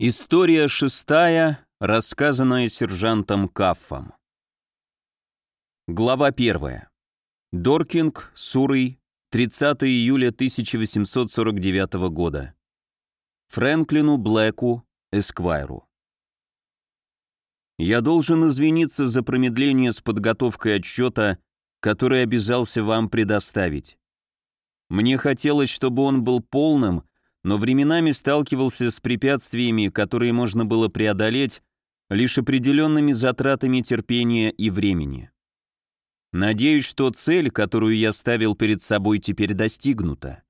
История шестая, рассказанная сержантом Каффом. Глава первая. Доркинг, Сурой, 30 июля 1849 года. Фрэнклину Блэку, Эсквайру. Я должен извиниться за промедление с подготовкой отчета, который обязался вам предоставить. Мне хотелось, чтобы он был полным, но временами сталкивался с препятствиями, которые можно было преодолеть лишь определенными затратами терпения и времени. Надеюсь, что цель, которую я ставил перед собой, теперь достигнута.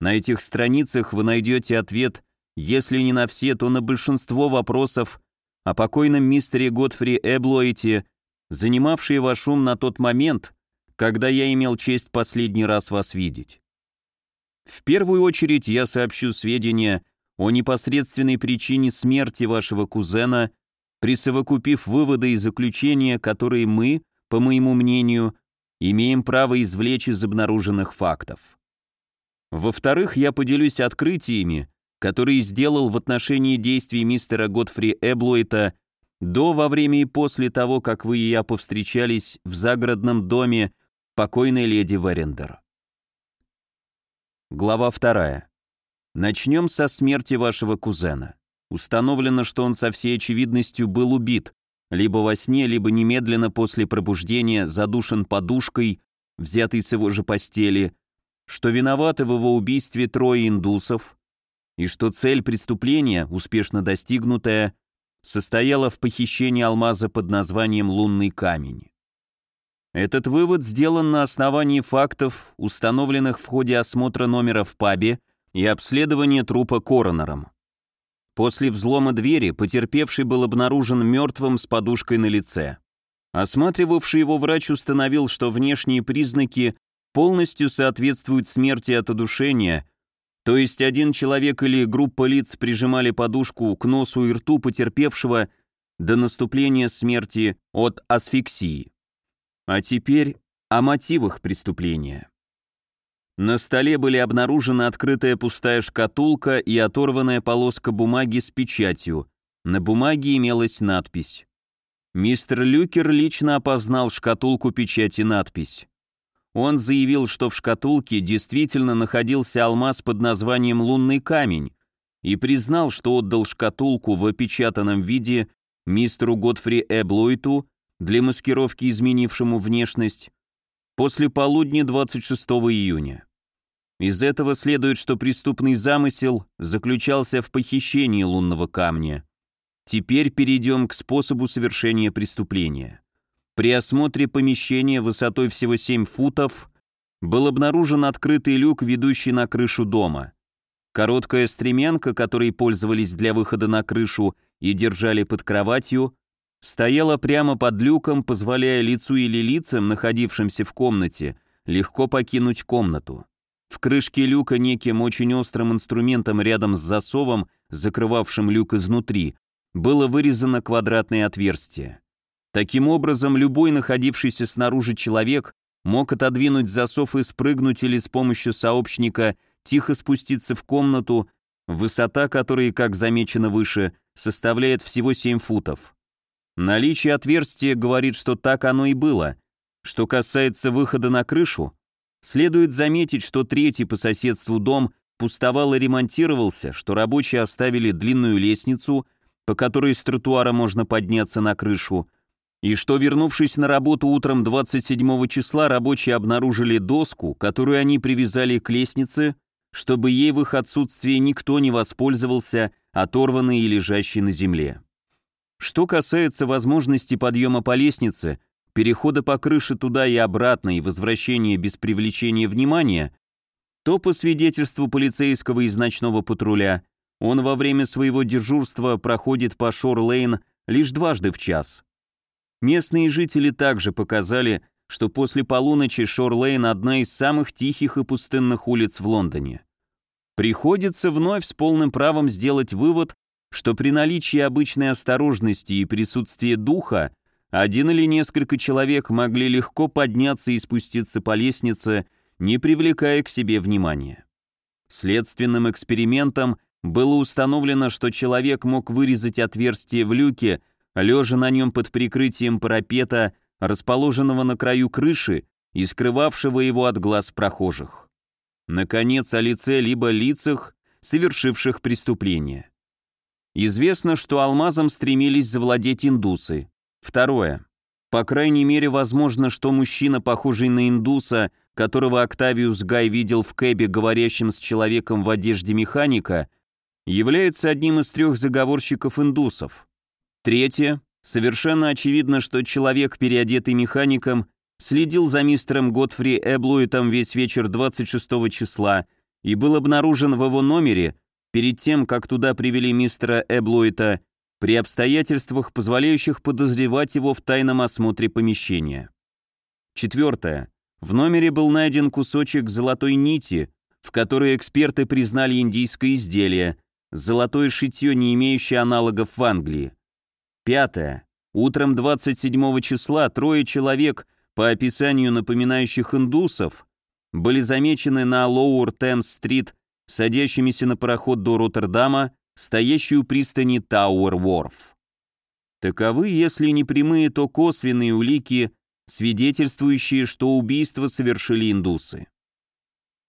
На этих страницах вы найдете ответ, если не на все, то на большинство вопросов о покойном мистере Годфри Эблоите, занимавшие ваш ум на тот момент, когда я имел честь последний раз вас видеть. В первую очередь я сообщу сведения о непосредственной причине смерти вашего кузена, присовокупив выводы и заключения, которые мы, по моему мнению, имеем право извлечь из обнаруженных фактов. Во-вторых, я поделюсь открытиями, которые сделал в отношении действий мистера Годфри Эблуэта до, во время и после того, как вы и я повстречались в загородном доме покойной леди Верендер. Глава вторая. Начнем со смерти вашего кузена. Установлено, что он со всей очевидностью был убит, либо во сне, либо немедленно после пробуждения задушен подушкой, взятой с его же постели, что виноваты в его убийстве трое индусов, и что цель преступления, успешно достигнутая, состояла в похищении алмаза под названием «Лунный камень». Этот вывод сделан на основании фактов, установленных в ходе осмотра номера в пабе и обследования трупа коронером. После взлома двери потерпевший был обнаружен мертвым с подушкой на лице. Осматривавший его врач установил, что внешние признаки полностью соответствуют смерти от удушения, то есть один человек или группа лиц прижимали подушку к носу и рту потерпевшего до наступления смерти от асфиксии. А теперь о мотивах преступления. На столе были обнаружены открытая пустая шкатулка и оторванная полоска бумаги с печатью. На бумаге имелась надпись. Мистер Люкер лично опознал шкатулку печати надпись. Он заявил, что в шкатулке действительно находился алмаз под названием «Лунный камень» и признал, что отдал шкатулку в опечатанном виде мистеру Годфри Эблойту для маскировки изменившему внешность после полудня 26 июня. Из этого следует, что преступный замысел заключался в похищении лунного камня. Теперь перейдем к способу совершения преступления. При осмотре помещения высотой всего 7 футов был обнаружен открытый люк, ведущий на крышу дома. Короткая стремянка, которой пользовались для выхода на крышу и держали под кроватью, стояла прямо под люком, позволяя лицу или лицам, находившимся в комнате, легко покинуть комнату. В крышке люка неким очень острым инструментом рядом с засовом, закрывавшим люк изнутри, было вырезано квадратное отверстие. Таким образом, любой находившийся снаружи человек мог отодвинуть засов и спрыгнуть или с помощью сообщника тихо спуститься в комнату, высота которой, как замечено выше, составляет всего 7 футов. Наличие отверстия говорит, что так оно и было. Что касается выхода на крышу, следует заметить, что третий по соседству дом пустовал и ремонтировался, что рабочие оставили длинную лестницу, по которой с тротуара можно подняться на крышу, и что, вернувшись на работу утром 27 числа, рабочие обнаружили доску, которую они привязали к лестнице, чтобы ей в их отсутствие никто не воспользовался, оторванной и лежащей на земле. Что касается возможности подъема по лестнице, перехода по крыше туда и обратно и возвращения без привлечения внимания, то по свидетельству полицейского из ночного патруля, он во время своего дежурства проходит по Шор-Лейн лишь дважды в час. Местные жители также показали, что после полуночи Шор-Лейн одна из самых тихих и пустынных улиц в Лондоне. Приходится вновь с полным правом сделать вывод, что при наличии обычной осторожности и присутствии духа один или несколько человек могли легко подняться и спуститься по лестнице, не привлекая к себе внимания. Следственным экспериментом было установлено, что человек мог вырезать отверстие в люке, лежа на нем под прикрытием парапета, расположенного на краю крыши и скрывавшего его от глаз прохожих. Наконец, о лице либо лицах, совершивших преступление. Известно, что алмазом стремились завладеть индусы. Второе. По крайней мере, возможно, что мужчина, похожий на индуса, которого Октавиус Гай видел в кэбе, говорящим с человеком в одежде механика, является одним из трех заговорщиков индусов. Третье. Совершенно очевидно, что человек, переодетый механиком, следил за мистером Готфри Эблуитом весь вечер 26 числа и был обнаружен в его номере перед тем, как туда привели мистера Эблуита, при обстоятельствах, позволяющих подозревать его в тайном осмотре помещения. Четвертое. В номере был найден кусочек золотой нити, в которой эксперты признали индийское изделие, золотое шитье, не имеющее аналогов в Англии. Пятое. Утром 27 числа трое человек, по описанию напоминающих индусов, были замечены на Лоуэр Темс-стрит, садящимися на пароход до Роттердама, стоящий у пристани Тауэр-Ворф. Таковы, если не прямые, то косвенные улики, свидетельствующие, что убийство совершили индусы.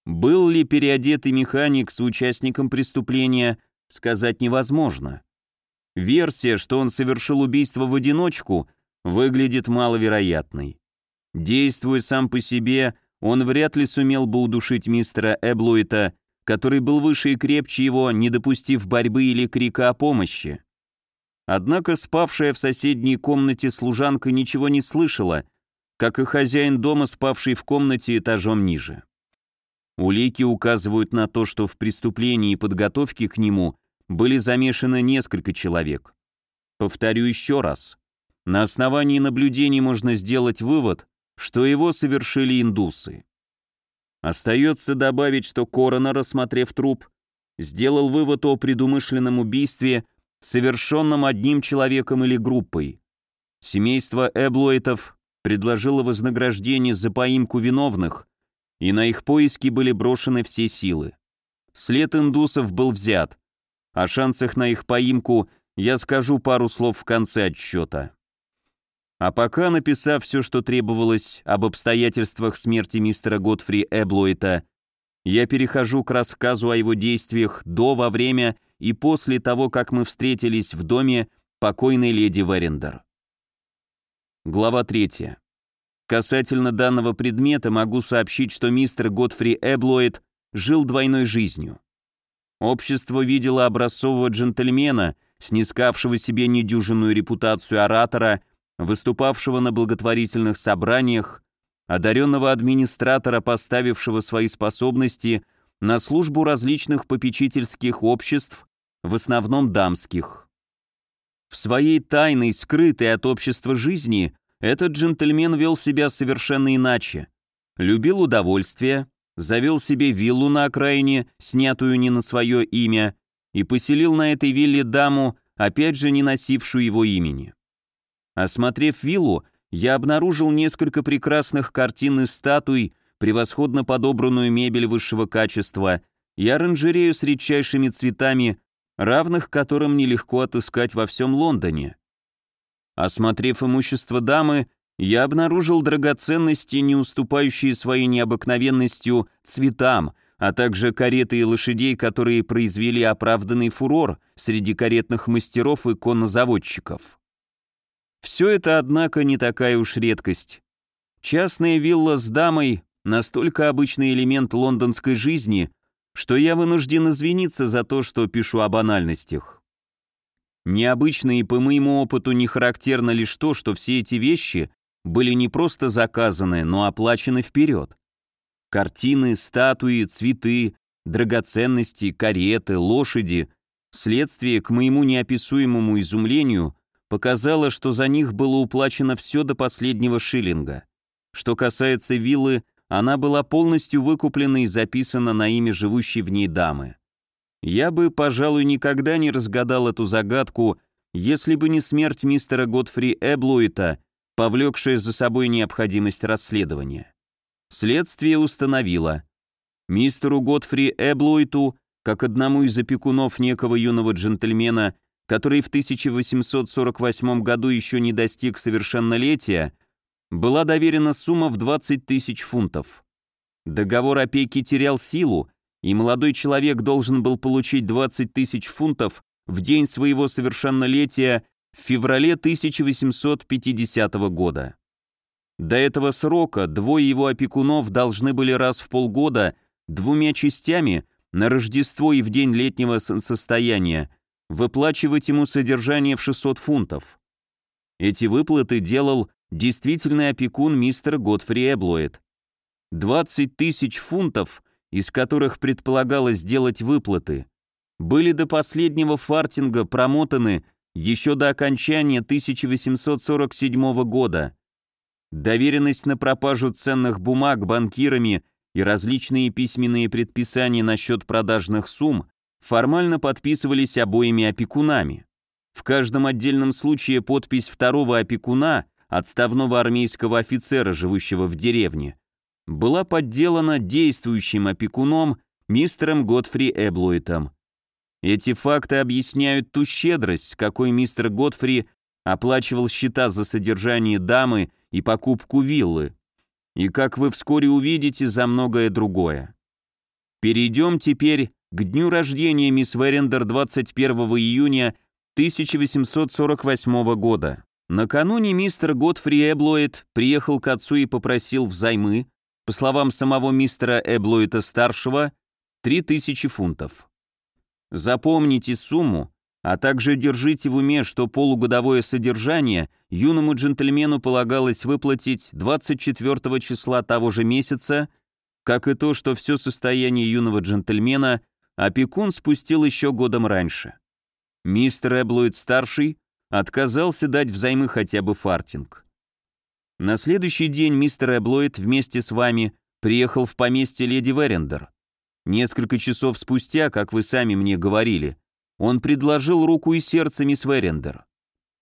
Был ли переодетый механик с участником преступления, сказать невозможно. Версия, что он совершил убийство в одиночку, выглядит маловероятной. Действуя сам по себе, он вряд ли сумел бы удушить мистера Эблуита, который был выше и крепче его, не допустив борьбы или крика о помощи. Однако спавшая в соседней комнате служанка ничего не слышала, как и хозяин дома, спавший в комнате этажом ниже. Улики указывают на то, что в преступлении и подготовке к нему были замешаны несколько человек. Повторю еще раз. На основании наблюдений можно сделать вывод, что его совершили индусы. Остается добавить, что Корона, рассмотрев труп, сделал вывод о предумышленном убийстве, совершенном одним человеком или группой. Семейство Эблойтов предложило вознаграждение за поимку виновных, и на их поиски были брошены все силы. След индусов был взят. О шансах на их поимку я скажу пару слов в конце отчета. А пока, написав все, что требовалось об обстоятельствах смерти мистера Готфри Эблуэта, я перехожу к рассказу о его действиях до, во время и после того, как мы встретились в доме покойной леди Верендер. Глава 3. Касательно данного предмета могу сообщить, что мистер Готфри Эблоид жил двойной жизнью. Общество видело образцового джентльмена, снискавшего себе недюжинную репутацию оратора, выступавшего на благотворительных собраниях, одаренного администратора, поставившего свои способности на службу различных попечительских обществ, в основном дамских. В своей тайной, скрытой от общества жизни этот джентльмен вел себя совершенно иначе. Любил удовольствие, завел себе виллу на окраине, снятую не на свое имя, и поселил на этой вилле даму, опять же не носившую его имени. Осмотрев виллу, я обнаружил несколько прекрасных картин и статуй, превосходно подобранную мебель высшего качества и оранжерею с редчайшими цветами, равных которым нелегко отыскать во всем Лондоне. Осмотрев имущество дамы, я обнаружил драгоценности, не уступающие своей необыкновенностью цветам, а также кареты и лошадей, которые произвели оправданный фурор среди каретных мастеров и коннозаводчиков. Все это, однако, не такая уж редкость. Частная вилла с дамой – настолько обычный элемент лондонской жизни, что я вынужден извиниться за то, что пишу о банальностях. Необычно и по моему опыту не характерно лишь то, что все эти вещи были не просто заказаны, но оплачены вперед. Картины, статуи, цветы, драгоценности, кареты, лошади – следствие, к моему неописуемому изумлению, показало, что за них было уплачено все до последнего шиллинга. Что касается виллы, она была полностью выкуплена и записана на имя живущей в ней дамы. Я бы, пожалуй, никогда не разгадал эту загадку, если бы не смерть мистера Готфри Эблуита, повлекшая за собой необходимость расследования. Следствие установило, мистеру Готфри Эблуиту как одному из опекунов некого юного джентльмена, который в 1848 году еще не достиг совершеннолетия, была доверена сумма в 20 тысяч фунтов. Договор опеки терял силу, и молодой человек должен был получить 20 тысяч фунтов в день своего совершеннолетия в феврале 1850 года. До этого срока двое его опекунов должны были раз в полгода двумя частями на Рождество и в день летнего состояния выплачивать ему содержание в 600 фунтов. Эти выплаты делал действительный опекун мистер Готфри Эблоид. 20 тысяч фунтов, из которых предполагалось сделать выплаты, были до последнего фартинга промотаны еще до окончания 1847 года. Доверенность на пропажу ценных бумаг банкирами и различные письменные предписания насчет продажных сумм формально подписывались обоими опекунами. В каждом отдельном случае подпись второго опекуна, отставного армейского офицера, живущего в деревне, была подделана действующим опекуном мистером Годфри Эблуитом. Эти факты объясняют ту щедрость, с какой мистер Годфри оплачивал счета за содержание дамы и покупку виллы, и, как вы вскоре увидите, за многое другое. Перейдем теперь к дню рождения мисс Верендер 21 июня 1848 года. Накануне мистер Готфри Эблоид приехал к отцу и попросил взаймы, по словам самого мистера Эблоита-старшего, 3000 фунтов. Запомните сумму, а также держите в уме, что полугодовое содержание юному джентльмену полагалось выплатить 24 числа того же месяца, как и то, что все состояние юного джентльмена опекун спустил еще годом раньше. Мистер Эблоид-старший отказался дать взаймы хотя бы фартинг. На следующий день мистер Эблоид вместе с вами приехал в поместье леди Верендер. Несколько часов спустя, как вы сами мне говорили, он предложил руку и сердце мисс Верендер.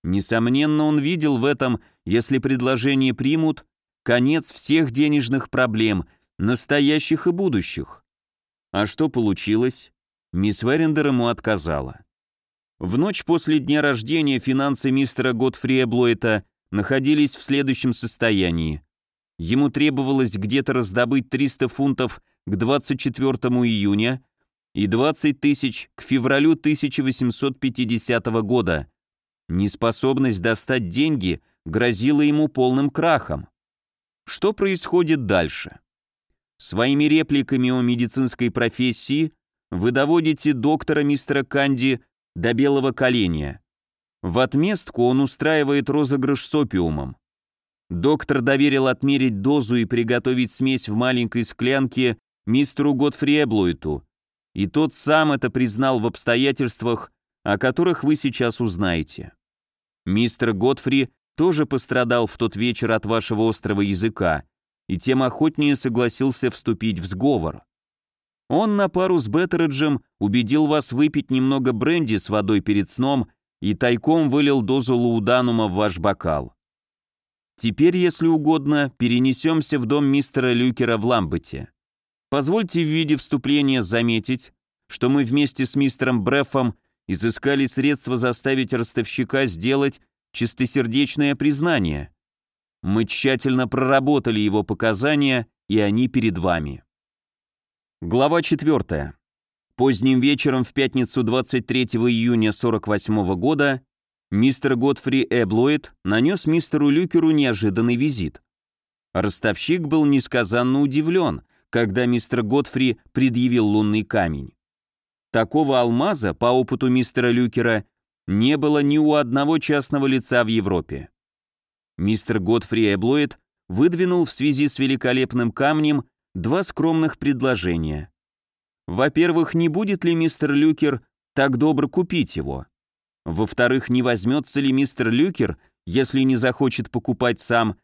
Несомненно, он видел в этом, если предложение примут, конец всех денежных проблем, настоящих и будущих. А что получилось? Мисс Верендер ему отказала. В ночь после дня рождения финансы мистера Готфри Эблойта находились в следующем состоянии. Ему требовалось где-то раздобыть 300 фунтов к 24 июня и 20 тысяч к февралю 1850 года. Неспособность достать деньги грозила ему полным крахом. Что происходит дальше? Своими репликами о медицинской профессии вы доводите доктора мистера Канди до белого коленя. В отместку он устраивает розыгрыш с опиумом. Доктор доверил отмерить дозу и приготовить смесь в маленькой склянке мистеру Готфри Эблуиту, и тот сам это признал в обстоятельствах, о которых вы сейчас узнаете. Мистер Готфри тоже пострадал в тот вечер от вашего острого языка, и тем охотнее согласился вступить в сговор. Он на пару с Беттереджем убедил вас выпить немного бренди с водой перед сном и тайком вылил дозу лауданума в ваш бокал. Теперь, если угодно, перенесемся в дом мистера Люкера в Ламбете. Позвольте в виде вступления заметить, что мы вместе с мистером Бреффом изыскали средства заставить ростовщика сделать чистосердечное признание. Мы тщательно проработали его показания, и они перед вами. Глава 4. Поздним вечером в пятницу 23 июня 48 года мистер Готфри Эблоид нанес мистеру Люкеру неожиданный визит. Ростовщик был несказанно удивлен, когда мистер Готфри предъявил лунный камень. Такого алмаза, по опыту мистера Люкера, не было ни у одного частного лица в Европе. Мистер Готфри Эблоид выдвинул в связи с великолепным камнем два скромных предложения. Во-первых, не будет ли мистер Люкер так добр купить его? Во-вторых, не возьмется ли мистер Люкер, если не захочет покупать сам,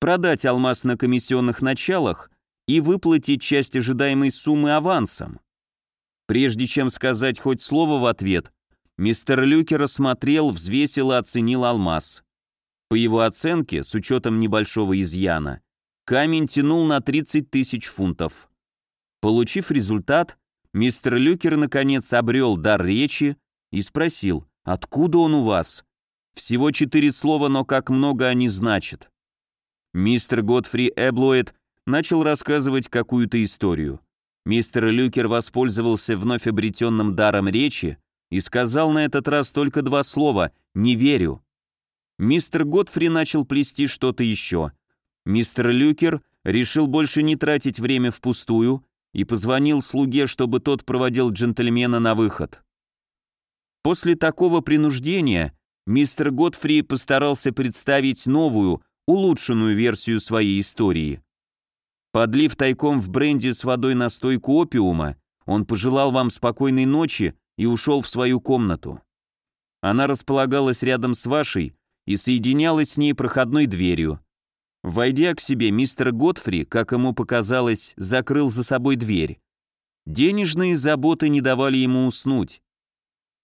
продать алмаз на комиссионных началах и выплатить часть ожидаемой суммы авансом? Прежде чем сказать хоть слово в ответ, мистер Люкер осмотрел, взвесил и оценил алмаз. По его оценке, с учетом небольшого изъяна, камень тянул на 30 тысяч фунтов. Получив результат, мистер Люкер наконец обрел дар речи и спросил, откуда он у вас? Всего четыре слова, но как много они значат. Мистер Годфри Эблоид начал рассказывать какую-то историю. Мистер Люкер воспользовался вновь обретенным даром речи и сказал на этот раз только два слова «не верю». Мистер Годфри начал плести что-то еще. Мистер Люкер решил больше не тратить время впустую и позвонил слуге, чтобы тот проводил джентльмена на выход. После такого принуждения мистер Годфри постарался представить новую, улучшенную версию своей истории. Подлив тайком в бренди с водой настойку опиума, он пожелал вам спокойной ночи и ушел в свою комнату. Она располагалась рядом с вашей и соединялась с ней проходной дверью. Войдя к себе, мистер Готфри, как ему показалось, закрыл за собой дверь. Денежные заботы не давали ему уснуть.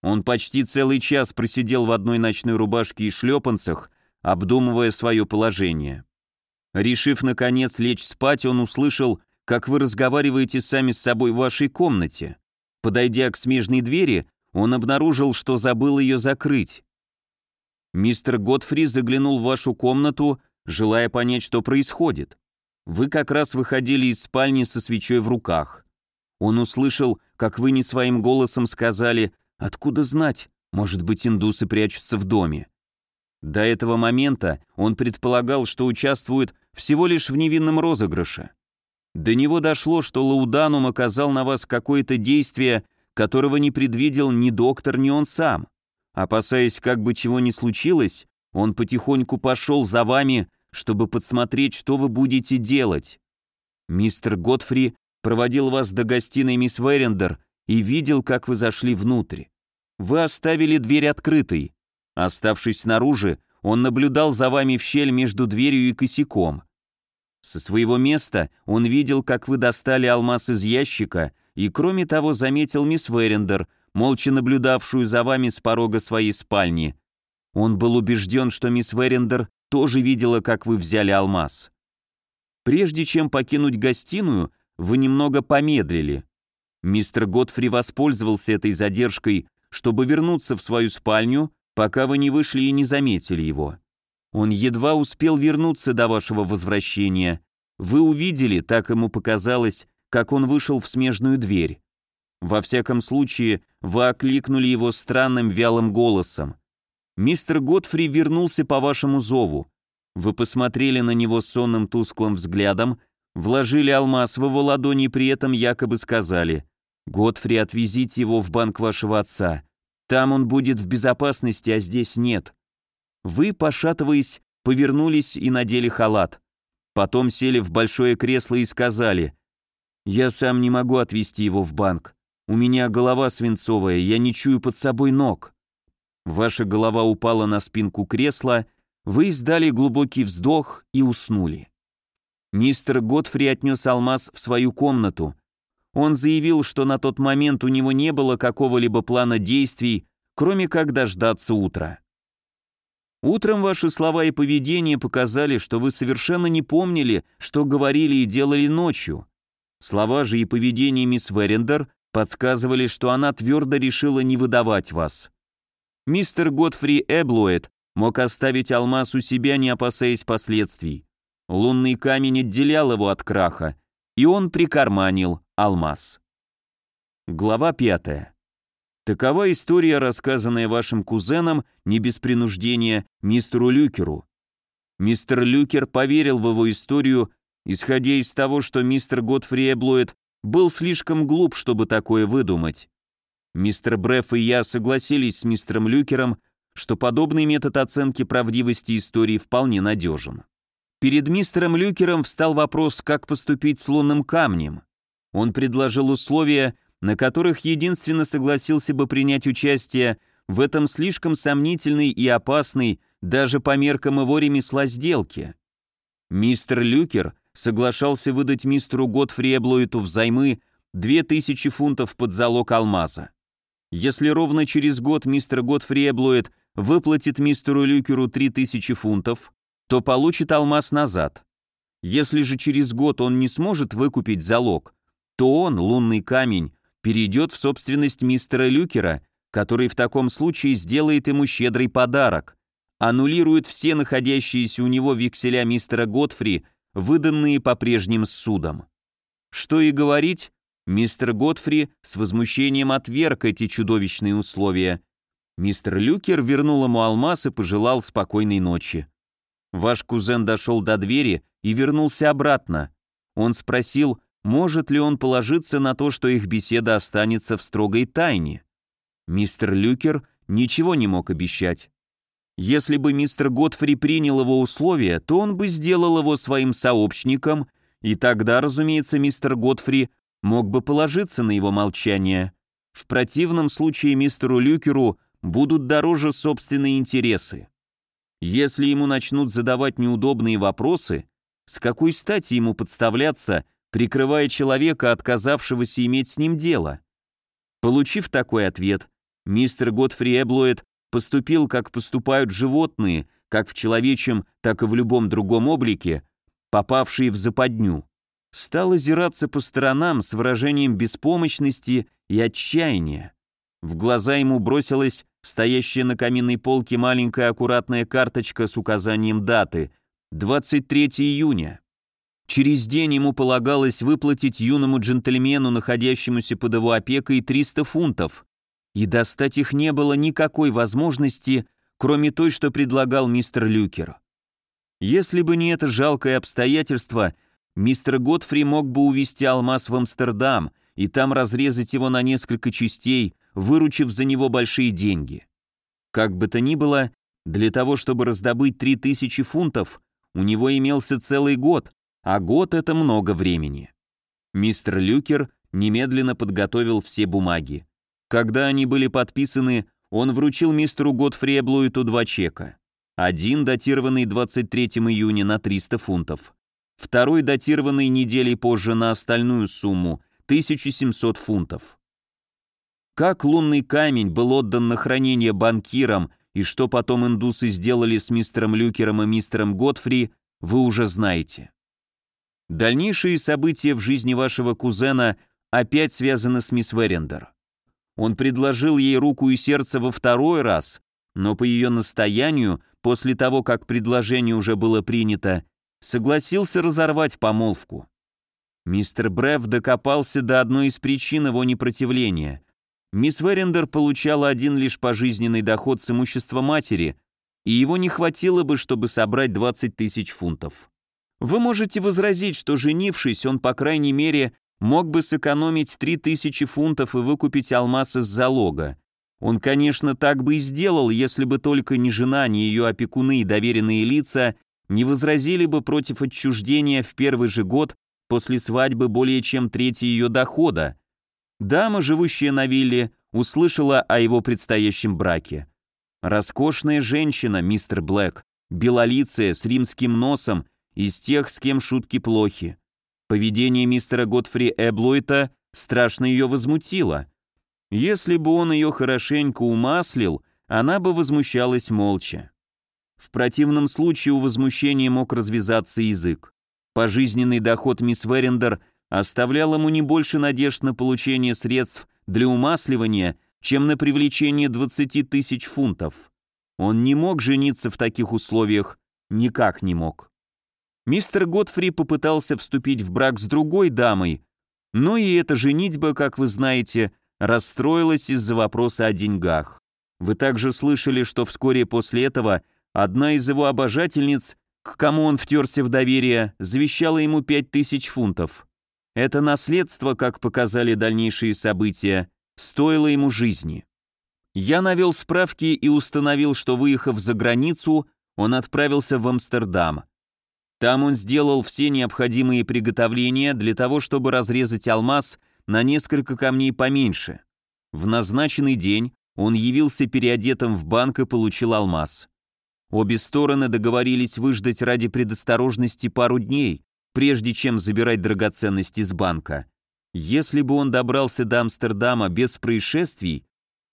Он почти целый час просидел в одной ночной рубашке и шлепанцах, обдумывая свое положение. Решив, наконец, лечь спать, он услышал, как вы разговариваете сами с собой в вашей комнате. Подойдя к смежной двери, он обнаружил, что забыл ее закрыть. Мистер Готфри заглянул в вашу комнату, желая понять, что происходит. Вы как раз выходили из спальни со свечой в руках. Он услышал, как вы не своим голосом сказали «Откуда знать? Может быть, индусы прячутся в доме». До этого момента он предполагал, что участвует всего лишь в невинном розыгрыше. До него дошло, что Лауданум оказал на вас какое-то действие, которого не предвидел ни доктор, ни он сам. Опасаясь, как бы чего ни случилось, он потихоньку пошел за вами, чтобы подсмотреть, что вы будете делать. Мистер Готфри проводил вас до гостиной мисс Верендер и видел, как вы зашли внутрь. Вы оставили дверь открытой. Оставшись снаружи, он наблюдал за вами в щель между дверью и косяком. Со своего места он видел, как вы достали алмаз из ящика, и кроме того заметил мисс Верендер, молча наблюдавшую за вами с порога своей спальни. Он был убежден, что мисс Верендер тоже видела, как вы взяли алмаз. Прежде чем покинуть гостиную, вы немного помедлили. Мистер Готфри воспользовался этой задержкой, чтобы вернуться в свою спальню пока вы не вышли и не заметили его. Он едва успел вернуться до вашего возвращения. Вы увидели, так ему показалось, как он вышел в смежную дверь. Во всяком случае, вы окликнули его странным вялым голосом. Мистер Готфри вернулся по вашему зову. Вы посмотрели на него сонным тусклым взглядом, вложили алмаз в его ладони и при этом якобы сказали «Готфри, отвезите его в банк вашего отца. Там он будет в безопасности, а здесь нет. Вы, пошатываясь, повернулись и надели халат. Потом сели в большое кресло и сказали, «Я сам не могу отвезти его в банк. У меня голова свинцовая, я не чую под собой ног». Ваша голова упала на спинку кресла, вы издали глубокий вздох и уснули. Мистер Готфри отнес алмаз в свою комнату, он заявил, что на тот момент у него не было какого-либо плана действий, кроме как дождаться утра. Утром ваши слова и поведение показали, что вы совершенно не помнили, что говорили и делали ночью. Слова же и поведение мисс Верендер подсказывали, что она твердо решила не выдавать вас. Мистер Готфри Эблуэт мог оставить алмаз у себя, не опасаясь последствий. Лунный камень отделял его от краха, и он прикарманил алмаз. Глава 5. Такова история, рассказанная вашим кузеном не без принуждения мистеру Люкеру. Мистер Люкер поверил в его историю, исходя из того, что мистер Готфри Эблоид был слишком глуп, чтобы такое выдумать. Мистер Бреф и я согласились с мистером Люкером, что подобный метод оценки правдивости истории вполне надежен. Перед мистером Люкером встал вопрос, как поступить с лунным камнем. Он предложил условия, на которых единственно согласился бы принять участие в этом слишком сомнительной и опасной даже по меркам его ремесла сделке. Мистер Люкер соглашался выдать мистеру Готфри Эблоиту взаймы 2000 фунтов под залог алмаза. Если ровно через год мистер Готфри Эблоид выплатит мистеру Люкеру 3000 фунтов, то получит алмаз назад. Если же через год он не сможет выкупить залог, то он, лунный камень, перейдет в собственность мистера Люкера, который в таком случае сделает ему щедрый подарок, аннулирует все находящиеся у него векселя мистера Готфри, выданные по прежним судам. Что и говорить, мистер Готфри с возмущением отверг эти чудовищные условия. Мистер Люкер вернул ему алмаз и пожелал спокойной ночи. Ваш кузен дошел до двери и вернулся обратно. Он спросил, может ли он положиться на то, что их беседа останется в строгой тайне. Мистер Люкер ничего не мог обещать. Если бы мистер Готфри принял его условия, то он бы сделал его своим сообщником, и тогда, разумеется, мистер Готфри мог бы положиться на его молчание. В противном случае мистеру Люкеру будут дороже собственные интересы. Если ему начнут задавать неудобные вопросы, с какой стати ему подставляться, прикрывая человека, отказавшегося иметь с ним дело? Получив такой ответ, мистер Готфри Эблоид поступил, как поступают животные, как в человечьем, так и в любом другом облике, попавшие в западню. Стал озираться по сторонам с выражением беспомощности и отчаяния. В глаза ему бросилась стоящая на каминной полке маленькая аккуратная карточка с указанием даты – 23 июня. Через день ему полагалось выплатить юному джентльмену, находящемуся под его опекой, 300 фунтов, и достать их не было никакой возможности, кроме той, что предлагал мистер Люкер. Если бы не это жалкое обстоятельство, мистер Готфри мог бы увезти алмаз в Амстердам и там разрезать его на несколько частей, выручив за него большие деньги. Как бы то ни было, для того, чтобы раздобыть 3000 фунтов, у него имелся целый год, а год — это много времени. Мистер Люкер немедленно подготовил все бумаги. Когда они были подписаны, он вручил мистеру Готфри Эблуиту два чека. Один, датированный 23 июня на 300 фунтов. Второй, датированный неделей позже на остальную сумму – 1700 фунтов. Как лунный камень был отдан на хранение банкирам и что потом индусы сделали с мистером Люкером и мистером Готфри, вы уже знаете. Дальнейшие события в жизни вашего кузена опять связаны с мисс Верендер. Он предложил ей руку и сердце во второй раз, но по ее настоянию, после того, как предложение уже было принято, согласился разорвать помолвку. Мистер Брев докопался до одной из причин его непротивления. Мисс Верендер получала один лишь пожизненный доход с имущества матери, и его не хватило бы, чтобы собрать 20 тысяч фунтов. Вы можете возразить, что женившись, он, по крайней мере, мог бы сэкономить 3000 фунтов и выкупить алмаз из залога. Он, конечно, так бы и сделал, если бы только ни жена, ни ее опекуны и доверенные лица не возразили бы против отчуждения в первый же год после свадьбы более чем трети ее дохода, Дама, живущая на вилле, услышала о его предстоящем браке. Роскошная женщина, мистер Блэк, белолицая, с римским носом, из тех, с кем шутки плохи. Поведение мистера Готфри Эблойта страшно ее возмутило. Если бы он ее хорошенько умаслил, она бы возмущалась молча. В противном случае у возмущения мог развязаться язык. Пожизненный доход мисс Верендер оставлял ему не больше надежд на получение средств для умасливания, чем на привлечение 20 тысяч фунтов. Он не мог жениться в таких условиях, никак не мог. Мистер Готфри попытался вступить в брак с другой дамой, но и эта женитьба, как вы знаете, расстроилась из-за вопроса о деньгах. Вы также слышали, что вскоре после этого одна из его обожательниц, к кому он втерся в доверие, завещала ему пять тысяч фунтов. Это наследство, как показали дальнейшие события, стоило ему жизни. Я навел справки и установил, что, выехав за границу, он отправился в Амстердам. Там он сделал все необходимые приготовления для того, чтобы разрезать алмаз на несколько камней поменьше. В назначенный день он явился переодетым в банк и получил алмаз. Обе стороны договорились выждать ради предосторожности пару дней, прежде чем забирать драгоценности с банка. Если бы он добрался до Амстердама без происшествий,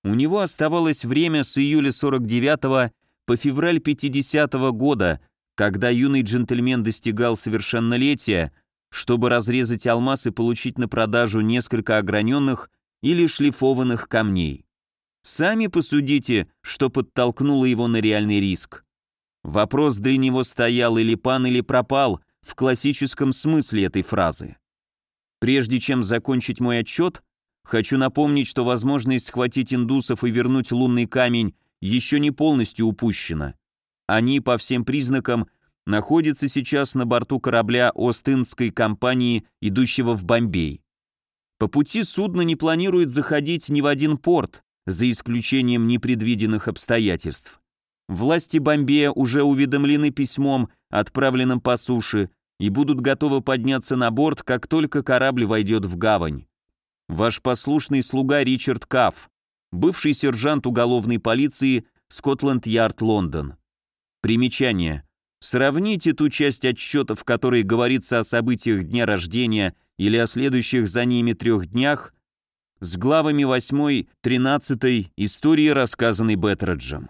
у него оставалось время с июля 49 по февраль 50 -го года, когда юный джентльмен достигал совершеннолетия, чтобы разрезать алмаз и получить на продажу несколько ограненных или шлифованных камней. Сами посудите, что подтолкнуло его на реальный риск. Вопрос для него стоял или пан, или пропал в классическом смысле этой фразы. Прежде чем закончить мой отчет, хочу напомнить, что возможность схватить индусов и вернуть лунный камень еще не полностью упущена. Они, по всем признакам, находятся сейчас на борту корабля Ост-Индской компании, идущего в Бомбей. По пути судно не планирует заходить ни в один порт, за исключением непредвиденных обстоятельств. Власти Бомбея уже уведомлены письмом, отправленным по суше, и будут готовы подняться на борт, как только корабль войдет в гавань. Ваш послушный слуга Ричард Кафф, бывший сержант уголовной полиции Скотланд-Ярд, Лондон. Примечание. Сравните ту часть отчета, в которой говорится о событиях дня рождения или о следующих за ними трех днях, с главами 8-13 истории, рассказанной Беттреджем.